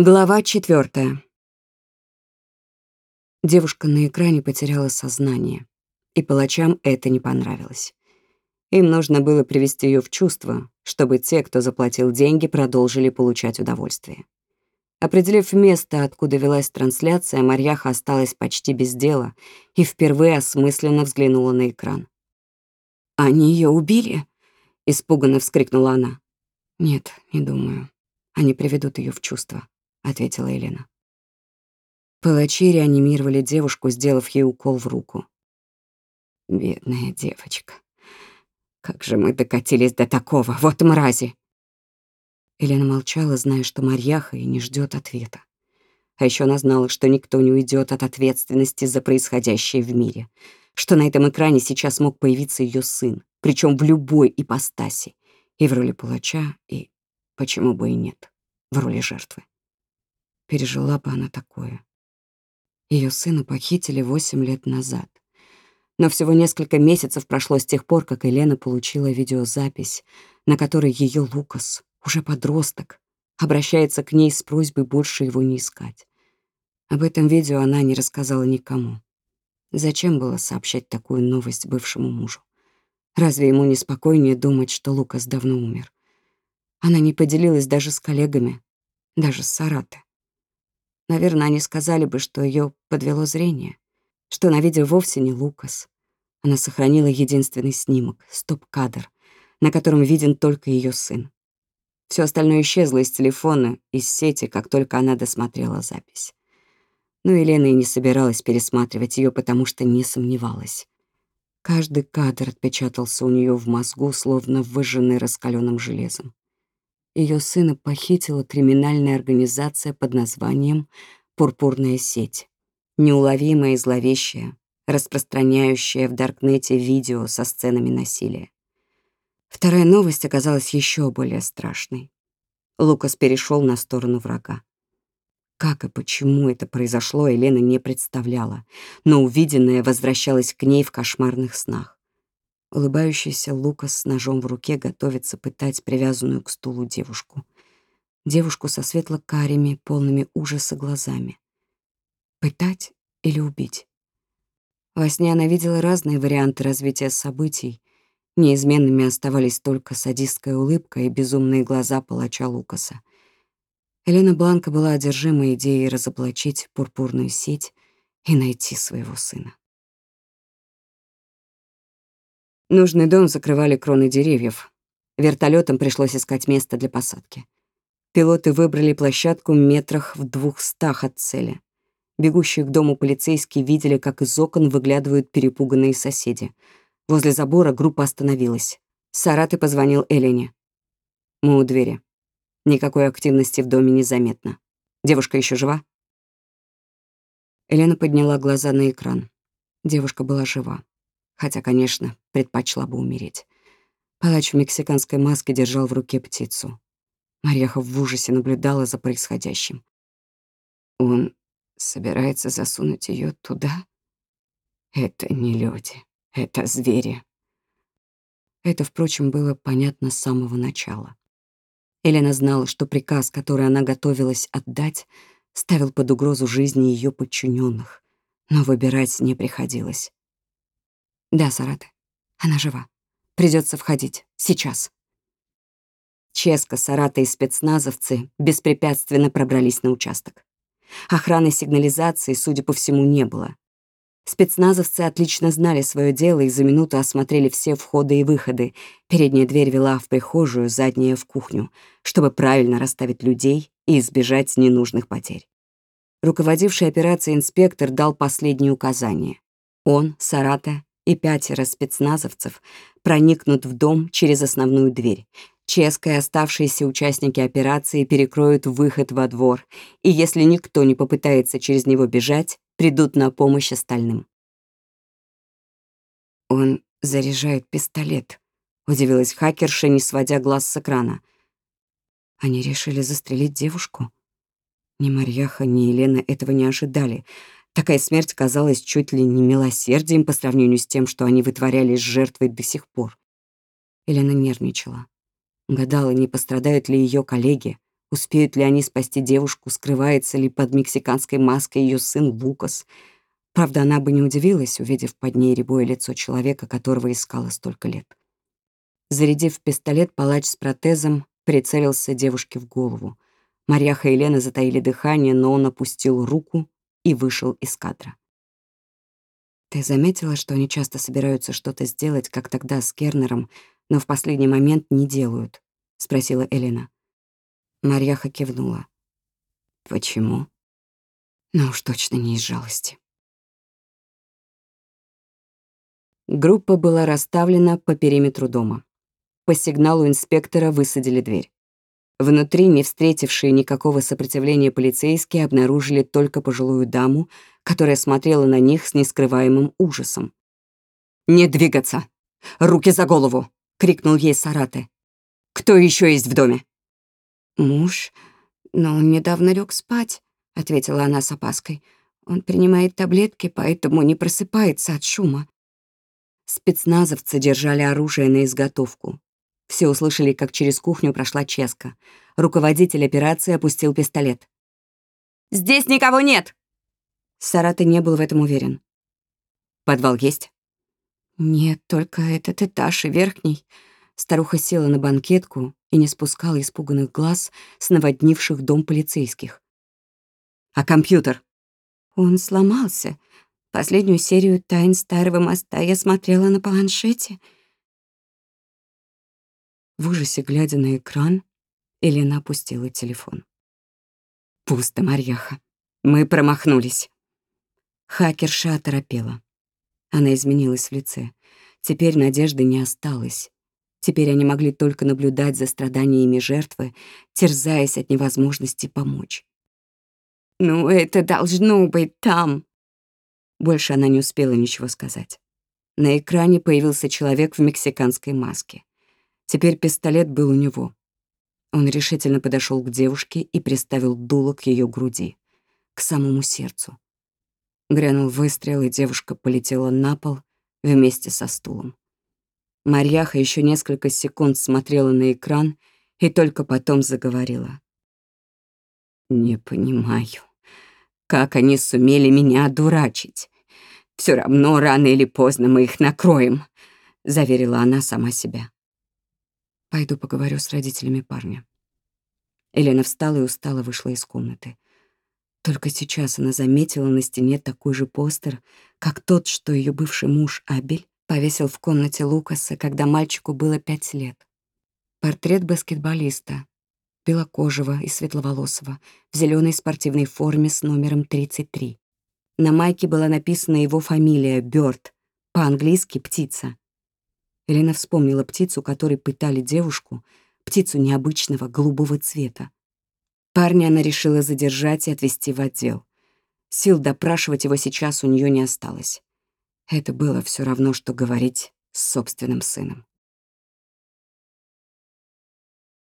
Глава четвертая. Девушка на экране потеряла сознание, и палачам это не понравилось. Им нужно было привести ее в чувство, чтобы те, кто заплатил деньги, продолжили получать удовольствие. Определив место, откуда велась трансляция, Марьяха осталась почти без дела и впервые осмысленно взглянула на экран. «Они ее убили?» — испуганно вскрикнула она. «Нет, не думаю. Они приведут ее в чувство», — ответила Елена. Палачи реанимировали девушку, сделав ей укол в руку. «Бедная девочка. Как же мы докатились до такого, вот мрази!» Елена молчала, зная, что Марьяха и не ждет ответа. А еще она знала, что никто не уйдет от ответственности за происходящее в мире, что на этом экране сейчас мог появиться ее сын, причем в любой ипостаси, и в роли палача, и, почему бы и нет, в роли жертвы. Пережила бы она такое. Ее сына похитили восемь лет назад. Но всего несколько месяцев прошло с тех пор, как Елена получила видеозапись, на которой ее Лукас, уже подросток, обращается к ней с просьбой больше его не искать. Об этом видео она не рассказала никому. Зачем было сообщать такую новость бывшему мужу? Разве ему не спокойнее думать, что Лукас давно умер? Она не поделилась даже с коллегами, даже с Сараты. Наверное, они сказали бы, что ее подвело зрение, что на видео вовсе не Лукас. Она сохранила единственный снимок, стоп-кадр, на котором виден только ее сын. Все остальное исчезло из телефона, из сети, как только она досмотрела запись. Но Елена и не собиралась пересматривать ее, потому что не сомневалась. Каждый кадр отпечатался у нее в мозгу, словно выжженный раскаленным железом. Ее сына похитила криминальная организация под названием «Пурпурная сеть», неуловимая и зловещая, распространяющая в Даркнете видео со сценами насилия. Вторая новость оказалась еще более страшной. Лукас перешел на сторону врага. Как и почему это произошло, Елена не представляла, но увиденное возвращалось к ней в кошмарных снах. Улыбающийся Лукас с ножом в руке готовится пытать привязанную к стулу девушку. Девушку со светло-карими, полными ужаса глазами. Пытать или убить? Во сне она видела разные варианты развития событий. Неизменными оставались только садистская улыбка и безумные глаза палача Лукаса. Елена Бланка была одержима идеей разоблачить пурпурную сеть и найти своего сына. Нужный дом закрывали кроны деревьев. Вертолетом пришлось искать место для посадки. Пилоты выбрали площадку метрах в двухстах от цели. Бегущие к дому полицейские видели, как из окон выглядывают перепуганные соседи. Возле забора группа остановилась. Сараты позвонил Элене. «Мы у двери», Никакой активности в доме незаметно. Девушка еще жива? Елена подняла глаза на экран. Девушка была жива. Хотя, конечно, предпочла бы умереть. Палач в мексиканской маске держал в руке птицу. Марьяха в ужасе наблюдала за происходящим. Он собирается засунуть ее туда? Это не люди, это звери. Это, впрочем, было понятно с самого начала. Елена знала, что приказ, который она готовилась отдать, ставил под угрозу жизни ее подчиненных, но выбирать не приходилось. «Да, Сараты, она жива. Придется входить. Сейчас». Ческа, Сарата и спецназовцы беспрепятственно пробрались на участок. Охраны сигнализации, судя по всему, не было. Спецназовцы отлично знали свое дело и за минуту осмотрели все входы и выходы. Передняя дверь вела в прихожую, задняя — в кухню, чтобы правильно расставить людей и избежать ненужных потерь. Руководивший операцией инспектор дал последние указания. Он, Сарата и пятеро спецназовцев проникнут в дом через основную дверь. Ческа и оставшиеся участники операции перекроют выход во двор, и если никто не попытается через него бежать, придут на помощь остальным. «Он заряжает пистолет», — удивилась хакерша, не сводя глаз с экрана. Они решили застрелить девушку? Ни Марьяха, ни Елена этого не ожидали. Такая смерть казалась чуть ли не милосердием по сравнению с тем, что они вытворяли с жертвой до сих пор. Елена нервничала. Гадала, не пострадают ли ее коллеги, Успеют ли они спасти девушку, скрывается ли под мексиканской маской ее сын Лукас. Правда, она бы не удивилась, увидев под ней рябое лицо человека, которого искала столько лет. Зарядив пистолет, палач с протезом прицелился девушке в голову. Марьяха и Лена затаили дыхание, но он опустил руку и вышел из кадра. «Ты заметила, что они часто собираются что-то сделать, как тогда с Кернером, но в последний момент не делают?» — спросила Элена. Марьяха кивнула. «Почему?» «Ну уж точно не из жалости». Группа была расставлена по периметру дома. По сигналу инспектора высадили дверь. Внутри, не встретившие никакого сопротивления полицейские, обнаружили только пожилую даму, которая смотрела на них с нескрываемым ужасом. «Не двигаться! Руки за голову!» — крикнул ей Сарате. «Кто еще есть в доме?» «Муж, но он недавно лег спать», — ответила она с опаской. «Он принимает таблетки, поэтому не просыпается от шума». Спецназовцы держали оружие на изготовку. Все услышали, как через кухню прошла Ческа. Руководитель операции опустил пистолет. «Здесь никого нет!» Сараты не был в этом уверен. «Подвал есть?» «Нет, только этот этаж и верхний». Старуха села на банкетку и не спускала испуганных глаз с наводнивших дом полицейских. «А компьютер?» «Он сломался. Последнюю серию «Тайн старого моста» я смотрела на планшете». В ужасе, глядя на экран, Елена опустила телефон. «Пусто, Марьяха. Мы промахнулись». Хакерша оторопела. Она изменилась в лице. Теперь надежды не осталось. Теперь они могли только наблюдать за страданиями жертвы, терзаясь от невозможности помочь. «Ну, это должно быть там!» Больше она не успела ничего сказать. На экране появился человек в мексиканской маске. Теперь пистолет был у него. Он решительно подошел к девушке и приставил дуло к ее груди, к самому сердцу. Грянул выстрел, и девушка полетела на пол вместе со стулом. Марьяха еще несколько секунд смотрела на экран и только потом заговорила. «Не понимаю, как они сумели меня одурачить. Все равно рано или поздно мы их накроем», — заверила она сама себя. Пойду поговорю с родителями парня. Елена встала и устало вышла из комнаты. Только сейчас она заметила на стене такой же постер, как тот, что ее бывший муж Абель повесил в комнате Лукаса, когда мальчику было пять лет. Портрет баскетболиста, белокожего и светловолосого, в зеленой спортивной форме с номером 33. На майке была написана его фамилия — Бёрд, по-английски «птица». Елена вспомнила птицу, которой пытали девушку, птицу необычного голубого цвета. Парня она решила задержать и отвезти в отдел. Сил допрашивать его сейчас у нее не осталось. Это было все равно, что говорить с собственным сыном.